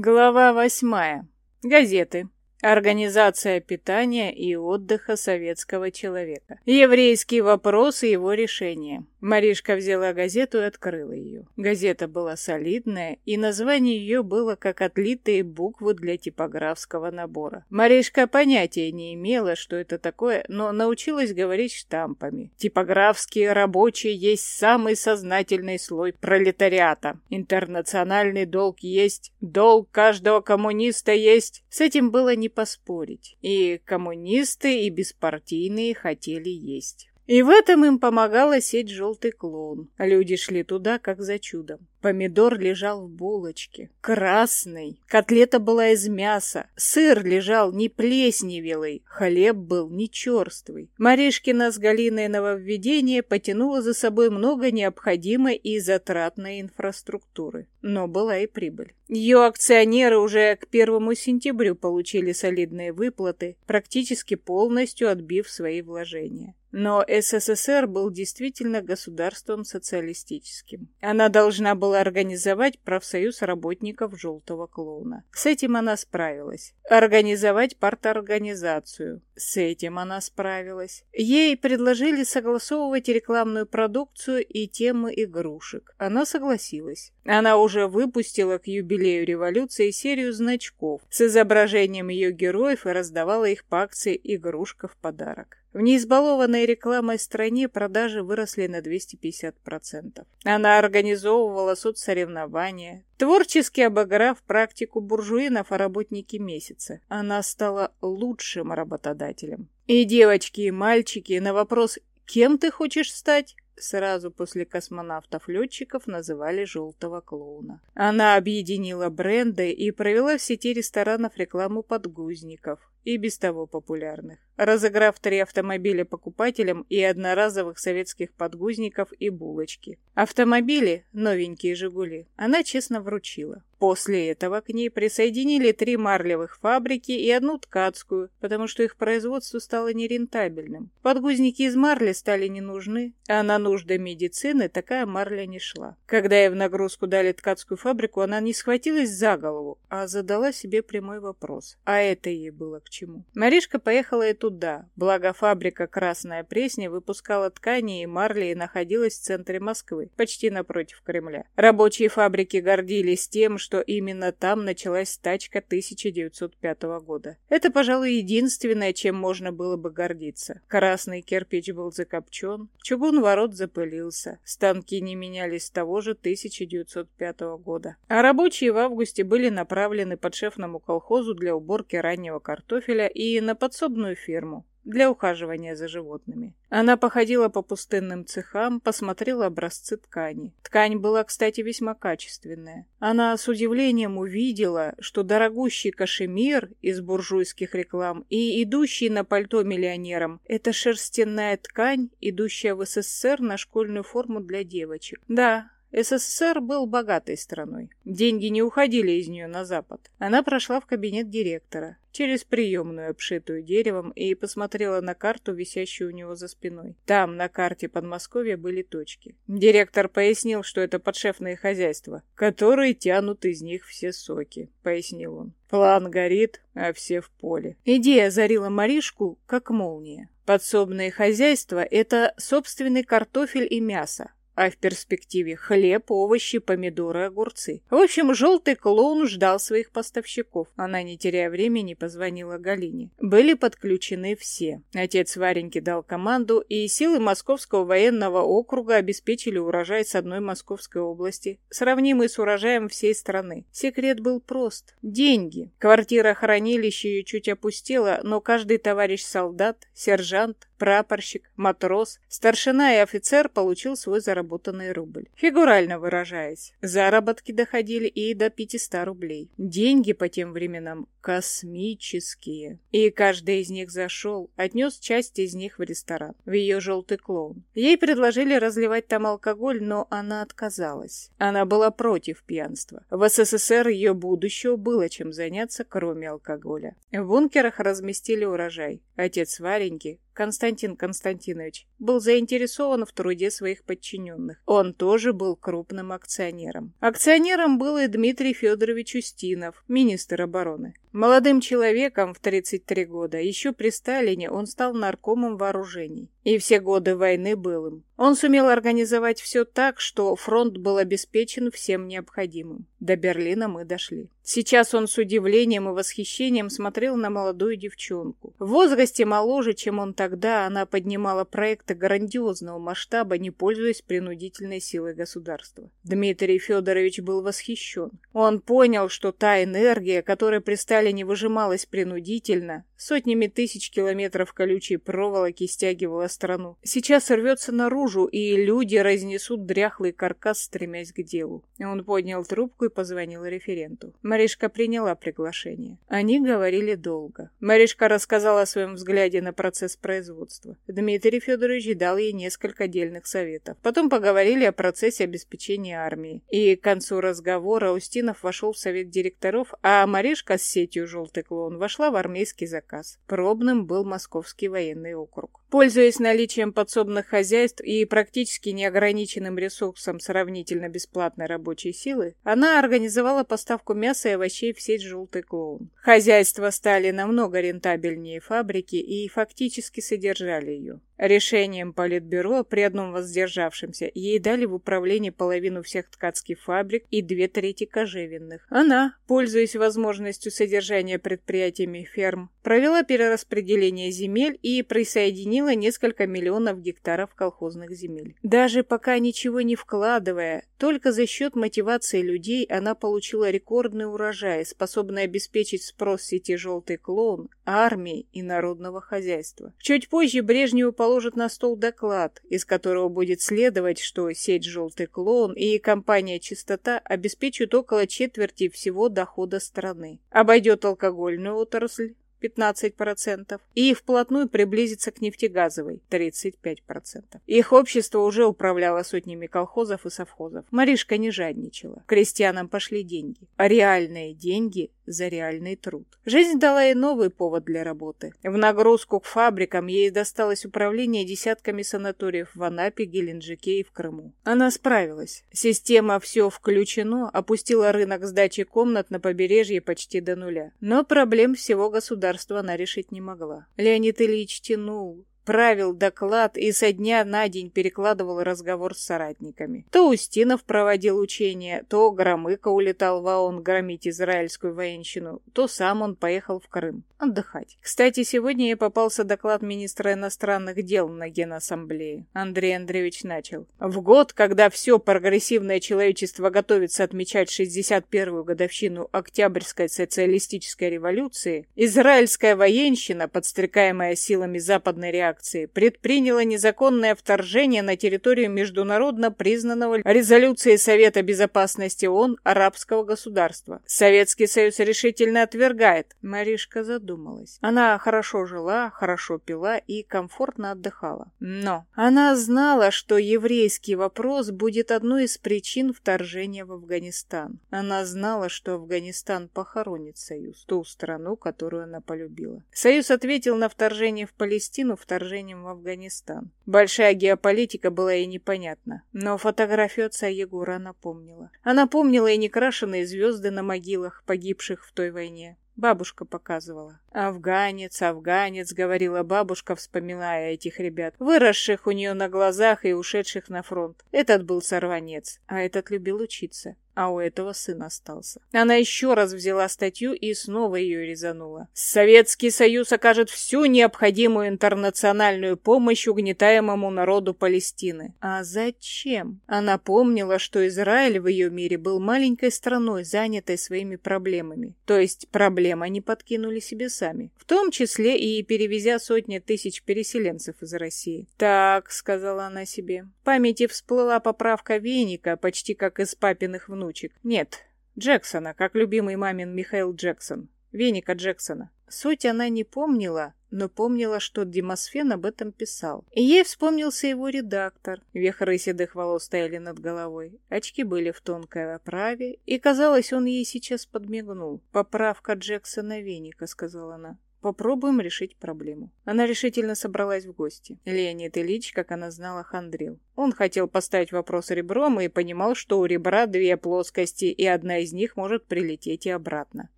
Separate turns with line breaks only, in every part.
Глава восьмая. Газеты. Организация питания и отдыха советского человека. Еврейский вопрос и его решение. Маришка взяла газету и открыла ее. Газета была солидная, и название ее было как отлитые буквы для типографского набора. Маришка понятия не имела, что это такое, но научилась говорить штампами. Типографские рабочие есть самый сознательный слой пролетариата. Интернациональный долг есть, долг каждого коммуниста есть. С этим было не поспорить. И коммунисты, и беспартийные хотели есть. И в этом им помогала сеть «Желтый клоун». Люди шли туда, как за чудом. Помидор лежал в булочке. Красный. Котлета была из мяса. Сыр лежал не плесневелый. Хлеб был не черствый. Маришкина с Галиной нововведение потянуло за собой много необходимой и затратной инфраструктуры. Но была и прибыль. Ее акционеры уже к первому сентябрю получили солидные выплаты, практически полностью отбив свои вложения. Но СССР был действительно государством социалистическим. Она должна была организовать профсоюз работников «Желтого клоуна». С этим она справилась. Организовать парторганизацию. С этим она справилась. Ей предложили согласовывать рекламную продукцию и темы игрушек. Она согласилась. Она уже выпустила к юбилею революции серию значков с изображением ее героев и раздавала их по акции «Игрушка в подарок». В неизбалованной рекламой стране продажи выросли на 250%. Она организовывала соцсоревнования, творчески обыграв практику буржуинов о работнике месяца. Она стала лучшим работодателем. И девочки, и мальчики на вопрос «Кем ты хочешь стать?» Сразу после космонавтов-летчиков называли «желтого клоуна». Она объединила бренды и провела в сети ресторанов рекламу подгузников, и без того популярных, разыграв три автомобиля покупателям и одноразовых советских подгузников и булочки. Автомобили, новенькие «Жигули», она честно вручила. После этого к ней присоединили три марлевых фабрики и одну ткацкую, потому что их производство стало нерентабельным. Подгузники из марли стали не нужны, а на нужды медицины такая марля не шла. Когда ей в нагрузку дали ткацкую фабрику, она не схватилась за голову, а задала себе прямой вопрос. А это ей было к чему? Маришка поехала и туда, благо фабрика «Красная Пресня» выпускала ткани и марли и находилась в центре Москвы, почти напротив Кремля. Рабочие фабрики гордились тем, что что именно там началась стачка 1905 года. Это, пожалуй, единственное, чем можно было бы гордиться. Красный кирпич был закопчен, чугун ворот запылился, станки не менялись с того же 1905 года. А рабочие в августе были направлены подшефному колхозу для уборки раннего картофеля и на подсобную ферму для ухаживания за животными. Она походила по пустынным цехам, посмотрела образцы ткани. Ткань была, кстати, весьма качественная. Она с удивлением увидела, что дорогущий кашемир из буржуйских реклам и идущий на пальто миллионерам – это шерстяная ткань, идущая в СССР на школьную форму для девочек. Да, СССР был богатой страной. Деньги не уходили из нее на Запад. Она прошла в кабинет директора, через приемную, обшитую деревом, и посмотрела на карту, висящую у него за спиной. Там, на карте Подмосковья, были точки. Директор пояснил, что это подшефные хозяйства, которые тянут из них все соки, пояснил он. План горит, а все в поле. Идея озарила Маришку, как молния. Подсобные хозяйства – это собственный картофель и мясо, а в перспективе хлеб, овощи, помидоры, огурцы. В общем, желтый клоун ждал своих поставщиков. Она, не теряя времени, позвонила Галине. Были подключены все. Отец Вареньки дал команду, и силы Московского военного округа обеспечили урожай с одной Московской области, сравнимый с урожаем всей страны. Секрет был прост. Деньги. Квартира-хранилище ее чуть опустела, но каждый товарищ солдат, сержант, прапорщик, матрос, старшина и офицер получил свой заработанный рубль. Фигурально выражаясь, заработки доходили и до 500 рублей. Деньги по тем временам космические. И каждый из них зашел, отнес часть из них в ресторан, в ее желтый клоун. Ей предложили разливать там алкоголь, но она отказалась. Она была против пьянства. В СССР ее будущего было чем заняться, кроме алкоголя. В бункерах разместили урожай. Отец Вареньки, Константин Константинович, был заинтересован в труде своих подчиненных. Он тоже был крупным акционером. Акционером был и Дмитрий Федорович Устинов, министр обороны. Молодым человеком в 33 года, еще при Сталине, он стал наркомом вооружений. И все годы войны был им. Он сумел организовать все так, что фронт был обеспечен всем необходимым. До Берлина мы дошли. Сейчас он с удивлением и восхищением смотрел на молодую девчонку. В возрасте моложе, чем он тогда, она поднимала проекты грандиозного масштаба, не пользуясь принудительной силой государства. Дмитрий Федорович был восхищен. Он понял, что та энергия, которая при Сталине выжималась принудительно, сотнями тысяч километров колючей проволоки стягивала страну, сейчас рвется наружу, и люди разнесут дряхлый каркас, стремясь к делу. Он поднял трубку и позвонил референту. Маришка приняла приглашение. Они говорили долго. Маришка рассказала о своем взгляде на процесс производства. Дмитрий Федорович дал ей несколько отдельных советов. Потом поговорили о процессе обеспечения армии. И к концу разговора Устинов вошел в совет директоров, а Маришка с сетью «Желтый клоун» вошла в армейский заказ. Пробным был Московский военный округ. Пользуясь наличием подсобных хозяйств и практически неограниченным ресурсом сравнительно бесплатной рабочей силы, она организовала поставку мяса и овощей в сеть «Желтый клоун». Хозяйства стали намного рентабельнее фабрики и фактически содержали ее. Решением Политбюро при одном воздержавшемся ей дали в управление половину всех ткацких фабрик и две трети кожевенных. Она, пользуясь возможностью содержания предприятиями ферм, провела перераспределение земель и присоединила несколько миллионов гектаров колхозных земель. Даже пока ничего не вкладывая, только за счет мотивации людей она получила рекордный урожай, способный обеспечить спрос сети «Желтый клоун», армии и народного хозяйства. Чуть позже Брежневу положат на стол доклад, из которого будет следовать, что сеть «Желтый клоун» и компания «Чистота» обеспечат около четверти всего дохода страны. Обойдет алкогольную отрасль, 15% и вплотную приблизиться к нефтегазовой 35%. Их общество уже управляло сотнями колхозов и совхозов. Маришка не жадничала. Крестьянам пошли деньги. Реальные деньги за реальный труд. Жизнь дала ей новый повод для работы. В нагрузку к фабрикам ей досталось управление десятками санаториев в Анапе, Геленджике и в Крыму. Она справилась. Система «Все включено» опустила рынок сдачи комнат на побережье почти до нуля. Но проблем всего государства она решить не могла. Леонид Ильич тянул, правил доклад и со дня на день перекладывал разговор с соратниками. То Устинов проводил учения, то Громыко улетал в ООН громить израильскую военщину, то сам он поехал в Крым отдыхать. Кстати, сегодня ей попался доклад министра иностранных дел на Генассамблее. Андрей Андреевич начал. В год, когда все прогрессивное человечество готовится отмечать 61-ю годовщину Октябрьской социалистической революции, израильская военщина, подстрекаемая силами западной реакции, реакции предприняла незаконное вторжение на территорию международно признанного резолюцией Совета Безопасности ООН арабского государства. Советский Союз решительно отвергает. Маришка задумалась. Она хорошо жила, хорошо пила и комфортно отдыхала. Но она знала, что еврейский вопрос будет одной из причин вторжения в Афганистан. Она знала, что Афганистан похоронит Союз, ту страну, которую она полюбила. Союз ответил на вторжение в Палестину вторжением вторжением в Афганистан. Большая геополитика была ей непонятна, но фотографию отца Егора она помнила. Она помнила и некрашенные звезды на могилах погибших в той войне. Бабушка показывала. «Афганец, афганец», — говорила бабушка, вспоминая этих ребят, выросших у нее на глазах и ушедших на фронт. Этот был сорванец, а этот любил учиться а у этого сын остался. Она еще раз взяла статью и снова ее резанула. Советский Союз окажет всю необходимую интернациональную помощь угнетаемому народу Палестины. А зачем? Она помнила, что Израиль в ее мире был маленькой страной, занятой своими проблемами. То есть проблем они подкинули себе сами. В том числе и перевезя сотни тысяч переселенцев из России. «Так», — сказала она себе. В памяти всплыла поправка веника, почти как из папиных внучек. Нет, Джексона, как любимый мамин Михаил Джексон. Веника Джексона. Суть она не помнила, но помнила, что Демосфен об этом писал. И ей вспомнился его редактор. Вехры седых волос стояли над головой. Очки были в тонкой оправе, и, казалось, он ей сейчас подмигнул. «Поправка Джексона Веника», — сказала она. Попробуем решить проблему. Она решительно собралась в гости. Леонид Ильич, как она знала, хандрил. Он хотел поставить вопрос ребром и понимал, что у ребра две плоскости, и одна из них может прилететь и обратно.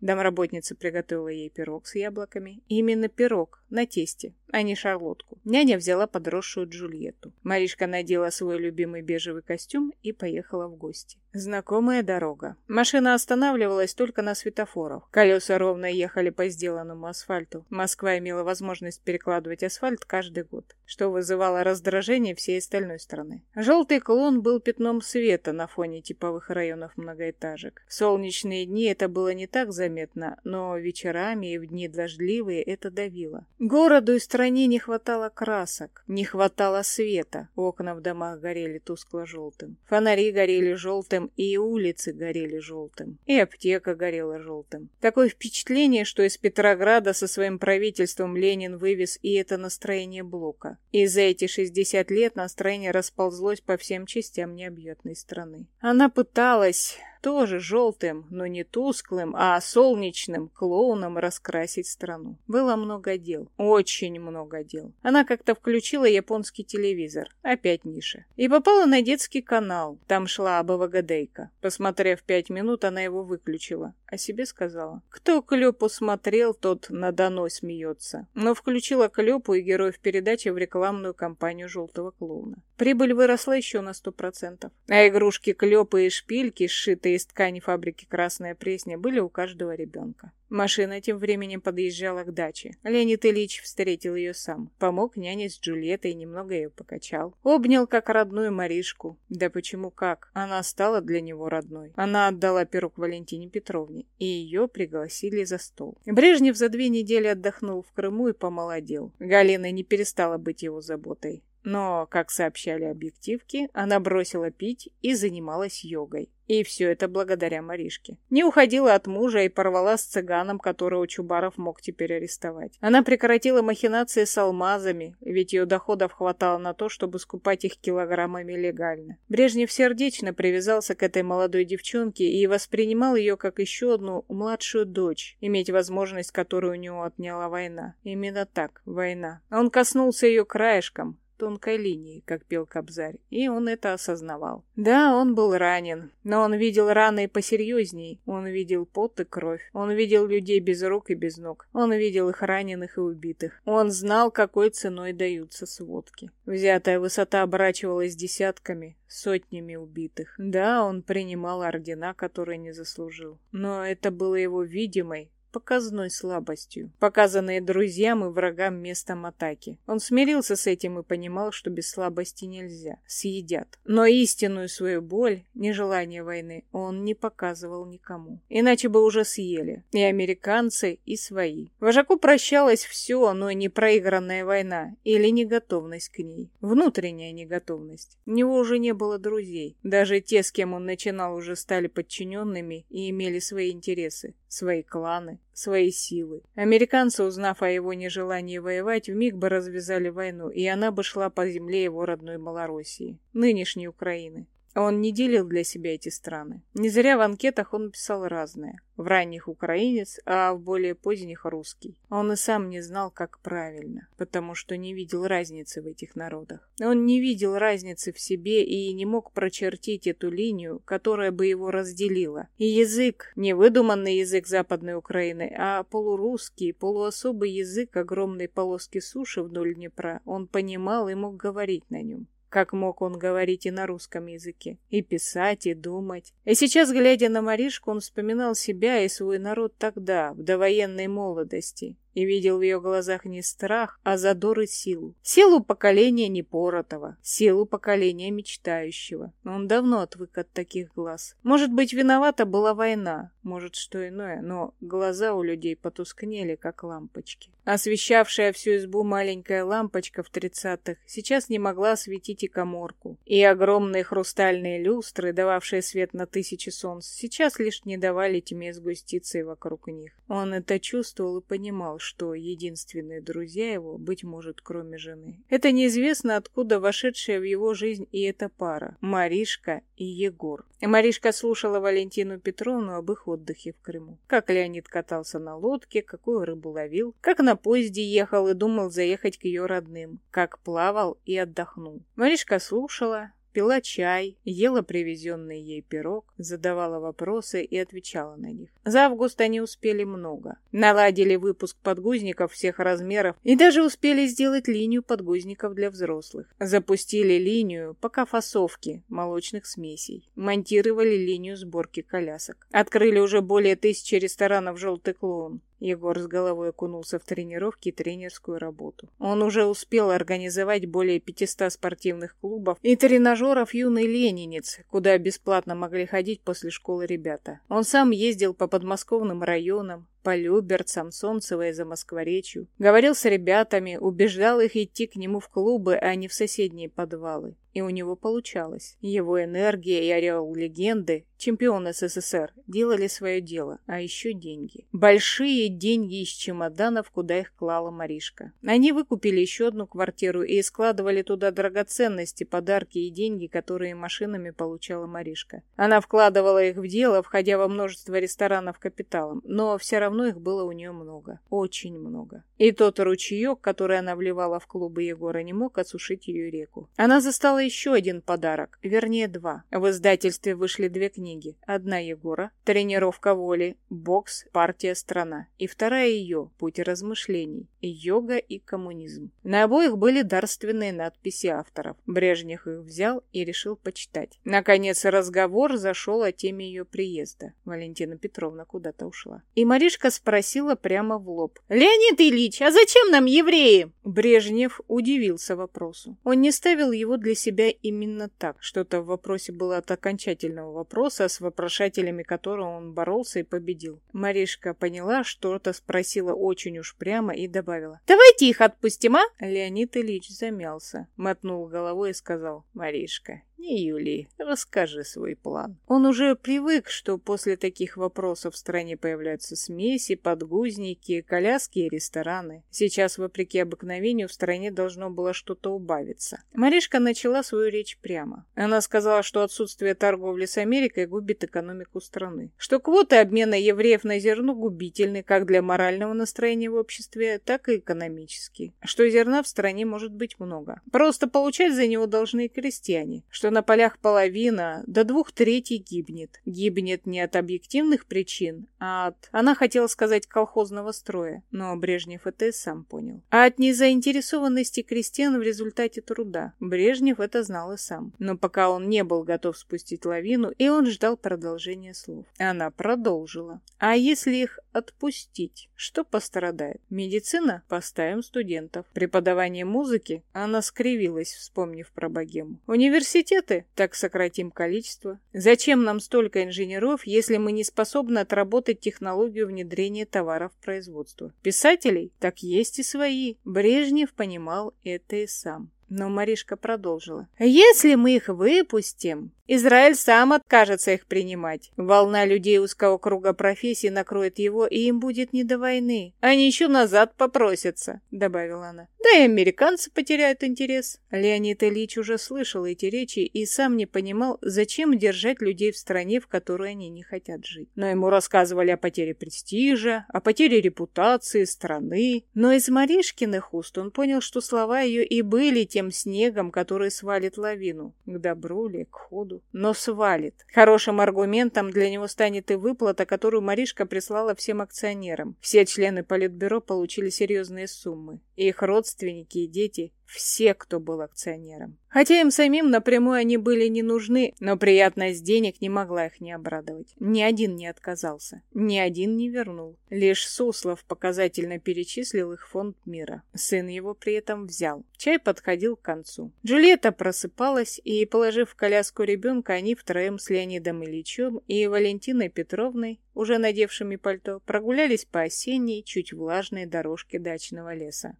Домработница приготовила ей пирог с яблоками. Именно пирог, на тесте, а не шарлотку. Няня взяла подросшую Джульетту. Маришка надела свой любимый бежевый костюм и поехала в гости. Знакомая дорога. Машина останавливалась только на светофорах. Колеса ровно ехали по сделанному асфальту. Москва имела возможность перекладывать асфальт каждый год, что вызывало раздражение всей остальной страны. Желтый клон был пятном света на фоне типовых районов многоэтажек. В солнечные дни это было не так заметно, но вечерами и в дни дождливые это давило. Городу и стране не хватало красок, не хватало света. Окна в домах горели тускло-желтым. Фонари горели желтым и улицы горели желтым, и аптека горела желтым. Такое впечатление, что из Петрограда со своим правительством Ленин вывез и это настроение блока. И за эти 60 лет настроение расползлось по всем частям необъятной страны. Она пыталась тоже желтым, но не тусклым, а солнечным клоуном раскрасить страну. Было много дел, очень много дел. Она как-то включила японский телевизор, опять ниша, и попала на детский канал. Там шла АБВГДейка. Посмотрев пять минут, она его выключила. О себе сказала. Кто Клёпу смотрел, тот надо смеется. Но включила Клёпу и героев передачи в рекламную кампанию «Желтого клоуна». Прибыль выросла еще на сто процентов. А игрушки Клёпы и шпильки, сшитые из ткани фабрики «Красная Пресня», были у каждого ребенка. Машина тем временем подъезжала к даче. Леонид Ильич встретил ее сам. Помог няне с Джульеттой, немного ее покачал. Обнял как родную Маришку. Да почему как? Она стала для него родной. Она отдала пирог Валентине Петровне, и ее пригласили за стол. Брежнев за две недели отдохнул в Крыму и помолодел. Галина не перестала быть его заботой. Но, как сообщали объективки, она бросила пить и занималась йогой. И все это благодаря Маришке. Не уходила от мужа и порвала с цыганом, которого Чубаров мог теперь арестовать. Она прекратила махинации с алмазами, ведь ее доходов хватало на то, чтобы скупать их килограммами легально. Брежнев сердечно привязался к этой молодой девчонке и воспринимал ее как еще одну младшую дочь, иметь возможность, которую у него отняла война. Именно так, война. Он коснулся ее краешком, тонкой линии, как пел Кобзарь, и он это осознавал. Да, он был ранен, но он видел раны посерьезней. Он видел пот и кровь. Он видел людей без рук и без ног. Он видел их раненых и убитых. Он знал, какой ценой даются сводки. Взятая высота оборачивалась десятками, сотнями убитых. Да, он принимал ордена, которые не заслужил. Но это было его видимой, показной слабостью, показанной друзьям и врагам местом атаки. Он смирился с этим и понимал, что без слабости нельзя. Съедят. Но истинную свою боль, нежелание войны, он не показывал никому. Иначе бы уже съели. И американцы, и свои. Вожаку прощалось все, но не проигранная война или неготовность к ней. Внутренняя неготовность. У него уже не было друзей. Даже те, с кем он начинал, уже стали подчиненными и имели свои интересы свои кланы, свои силы. Американцы, узнав о его нежелании воевать, вмиг бы развязали войну, и она бы шла по земле его родной Малороссии, нынешней Украины. Он не делил для себя эти страны. Не зря в анкетах он писал разное. В ранних украинец, а в более поздних русский. Он и сам не знал, как правильно, потому что не видел разницы в этих народах. Он не видел разницы в себе и не мог прочертить эту линию, которая бы его разделила. И язык, не выдуманный язык Западной Украины, а полурусский, полуособый язык огромной полоски суши вдоль Днепра, он понимал и мог говорить на нем. Как мог он говорить и на русском языке, и писать, и думать. И сейчас, глядя на Маришку, он вспоминал себя и свой народ тогда, в довоенной молодости, и видел в ее глазах не страх, а задор и силу. Силу поколения непоротого, силу поколения мечтающего. Он давно отвык от таких глаз. Может быть, виновата была война, может, что иное, но глаза у людей потускнели, как лампочки. Освещавшая всю избу маленькая лампочка в тридцатых сейчас не могла осветить и коморку. И огромные хрустальные люстры, дававшие свет на тысячи солнц, сейчас лишь не давали тьме сгуститься и вокруг них. Он это чувствовал и понимал, что единственные друзья его, быть может, кроме жены. Это неизвестно откуда вошедшая в его жизнь и эта пара – Маришка и Егор. Маришка слушала Валентину Петровну об их отдыхе в Крыму. Как Леонид катался на лодке, какую рыбу ловил, как на поезде ехал и думал заехать к ее родным, как плавал и отдохнул. Маришка слушала, пила чай, ела привезенный ей пирог, задавала вопросы и отвечала на них. За август они успели много. Наладили выпуск подгузников всех размеров и даже успели сделать линию подгузников для взрослых. Запустили линию пока фасовки молочных смесей. Монтировали линию сборки колясок. Открыли уже более тысячи ресторанов «Желтый клоун». Егор с головой окунулся в тренировки и тренерскую работу. Он уже успел организовать более 500 спортивных клубов и тренажеров «Юный ленинец», куда бесплатно могли ходить после школы ребята. Он сам ездил по подмосковным районам, по Люберцам, за Москворечью. Говорил с ребятами, убеждал их идти к нему в клубы, а не в соседние подвалы. И у него получалось. Его энергия и ореол легенды, чемпион СССР, делали свое дело, а еще деньги. Большие деньги из чемоданов, куда их клала Маришка. Они выкупили еще одну квартиру и складывали туда драгоценности, подарки и деньги, которые машинами получала Маришка. Она вкладывала их в дело, входя во множество ресторанов капиталом, но все равно их было у нее много, очень много. И тот ручеек, который она вливала в клубы Егора, не мог осушить ее реку. Она застала еще один подарок, вернее два. В издательстве вышли две книги. Одна Егора «Тренировка воли», «Бокс», «Партия страна». И вторая ее «Путь размышлений», «Йога и коммунизм». На обоих были дарственные надписи авторов. Брежнев их взял и решил почитать. Наконец разговор зашел о теме ее приезда. Валентина Петровна куда-то ушла. И Маришка спросила прямо в лоб. «Леонид Ильич, а зачем нам евреи?» Брежнев удивился вопросу. Он не ставил его для себя именно так. Что-то в вопросе было от окончательного вопроса, с вопрошателями которого он боролся и победил. Маришка поняла, что-то спросила очень уж прямо и добавила. «Давайте их отпустим, а?» Леонид Ильич замялся, мотнул головой и сказал. «Маришка, не Юлии, расскажи свой план. Он уже привык, что после таких вопросов в стране появляются смеси, подгузники, коляски и рестораны. Сейчас, вопреки обыкновению, в стране должно было что-то убавиться. Маришка начала свою речь прямо. Она сказала, что отсутствие торговли с Америкой губит экономику страны. Что квоты обмена евреев на зерно губительны как для морального настроения в обществе, так и экономически. Что зерна в стране может быть много. Просто получать за него должны крестьяне. Что что на полях половина, до двух третей гибнет. Гибнет не от объективных причин, а от, она хотела сказать, колхозного строя, но Брежнев это и сам понял. А от незаинтересованности крестьян в результате труда. Брежнев это знал и сам. Но пока он не был готов спустить лавину, и он ждал продолжения слов. Она продолжила. А если их отпустить, что пострадает? Медицина? Поставим студентов. Преподавание музыки? Она скривилась, вспомнив про богему. Университет университеты, так сократим количество. Зачем нам столько инженеров, если мы не способны отработать технологию внедрения товаров в производство? Писателей? Так есть и свои. Брежнев понимал это и сам. Но Маришка продолжила. «Если мы их выпустим, Израиль сам откажется их принимать. Волна людей узкого круга профессий накроет его, и им будет не до войны. Они еще назад попросятся», — добавила она. «Да и американцы потеряют интерес». Леонид Ильич уже слышал эти речи и сам не понимал, зачем держать людей в стране, в которой они не хотят жить. Но ему рассказывали о потере престижа, о потере репутации страны. Но из Маришкиных уст он понял, что слова ее и были тем снегом, который свалит лавину. К добру ли, к ходу но свалит. Хорошим аргументом для него станет и выплата, которую Маришка прислала всем акционерам. Все члены Политбюро получили серьезные суммы. И их родственники и дети все, кто был акционером. Хотя им самим напрямую они были не нужны, но приятность денег не могла их не обрадовать. Ни один не отказался, ни один не вернул. Лишь Суслов показательно перечислил их фонд мира. Сын его при этом взял. Чай подходил к концу. Джульетта просыпалась, и, положив в коляску ребенка, они втроем с Леонидом Ильичем и Валентиной Петровной, уже надевшими пальто, прогулялись по осенней, чуть влажной дорожке дачного леса.